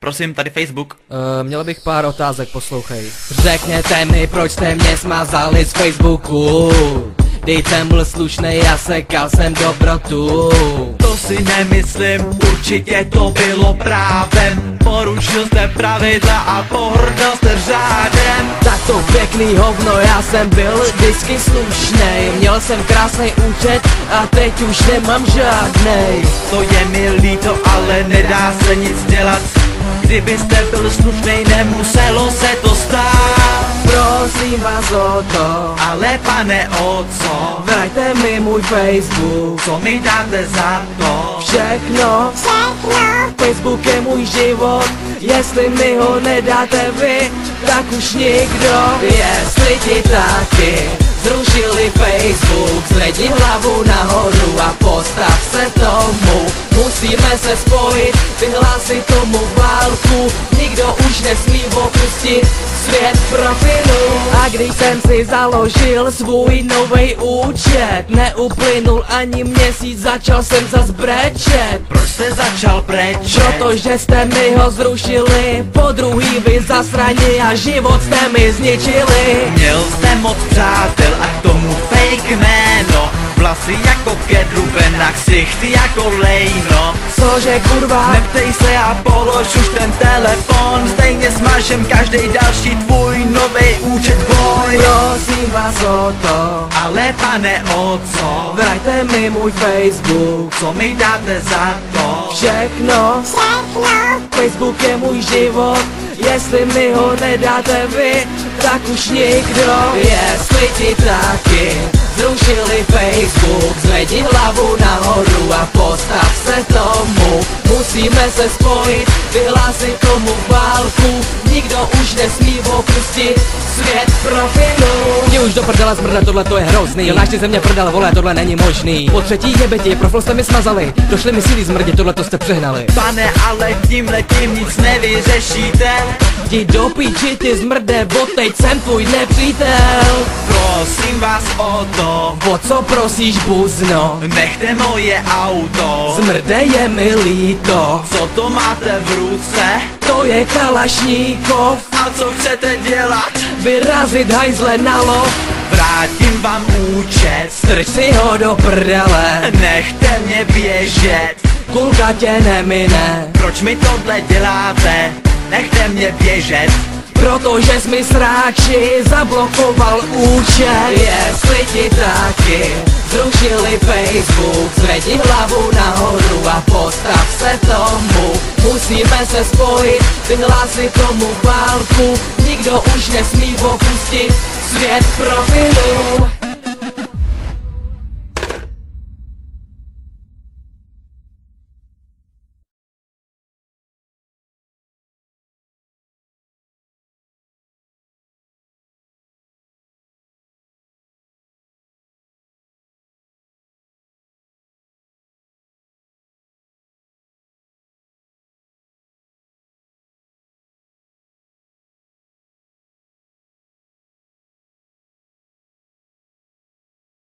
Prosím, tady Facebook. Uh, měl bych pár otázek, poslouchej. Řekněte mi, proč jste mě smazali z Facebooku. Teď jsem byl slušnej a sekal jsem dobrotu. To si nemyslím, určitě to bylo právem. Porušil jste pravidla a pohrdal jste řádem. Tak to pěkný hovno, já jsem byl vždycky slušnej. Měl jsem krásný účet a teď už nemám žádnej. To je mi líto, ale nedá se nic dělat. Kdybyste byl slušnej, nemuselo se to stát. Prosím vás o to, Ale pane, o co? vrajte mi můj Facebook. Co mi dáte za to? Všechno, Facebook je můj život Jestli mi ho nedáte vy, tak už nikdo Jestli ti taky zrušili Facebook Zvedni hlavu nahoru a postav se tomu Musíme se spojit, vyhlásit tomu válku. Nikdo už nesmí opustit svět profilu. A když jsem si založil svůj nový účet Neuplynul ani měsíc, začal jsem zas brečet. Proč jste začal brečet? Protože jste mi ho zrušili Po druhý vy zasraní a život jste mi zničili. Měl jste moc přátel a k tomu fake jméno ksichty jako lejno. Cože kurva? Neptej se a polož už ten telefon. Stejně smažem každý další tvůj nový účet. Boj. Prosím vás o to. Ale pane, o co? Vrajte mi můj Facebook. Co mi dáte za to? Všechno. Facebook je můj život. Jestli mi ho nedáte vy, tak už nikdo. Jestli ti taky zrušili Facebook Zvedni hlavu nahoru a postav se tomu. Musíme se spojit, vyhlásit tomu válku. Nikdo už nesmí opustit svět profilu. Mě už do prdela zmrde, tohle to je hrozný. Jo náš ze mě prdel, vole, tohle není možný. Po třetí jebeti, profil jste mi smazali. Došli mi síly zmrdě, tohle to jste přehnali. Pane, ale tímhle tím nic nevyřešíte. Jdi do píči, ty zmrde, bo teď jsem tvůj nepřítel Prosím vás o to. O co prosíš, buzno? Nechte moje auto. Zmrde je mi líto. Co to máte v ruce? To je kalašníkov. A co chcete dělat? Vyrazit hajzle na lov Vrátím vám účet. Strč si ho do prdele. Nechte mě běžet. Kulka tě nemine. Proč mi tohle děláte? Nechte mě běžet Protože jsi mi sráči zablokoval účet. Jestli ti taky. Zrušili Facebook Zvedni hlavu nahoru a postav se tomu. Musíme se spojit, vyhlásit tomu válku. Nikdo už nesmí opustit svět profilu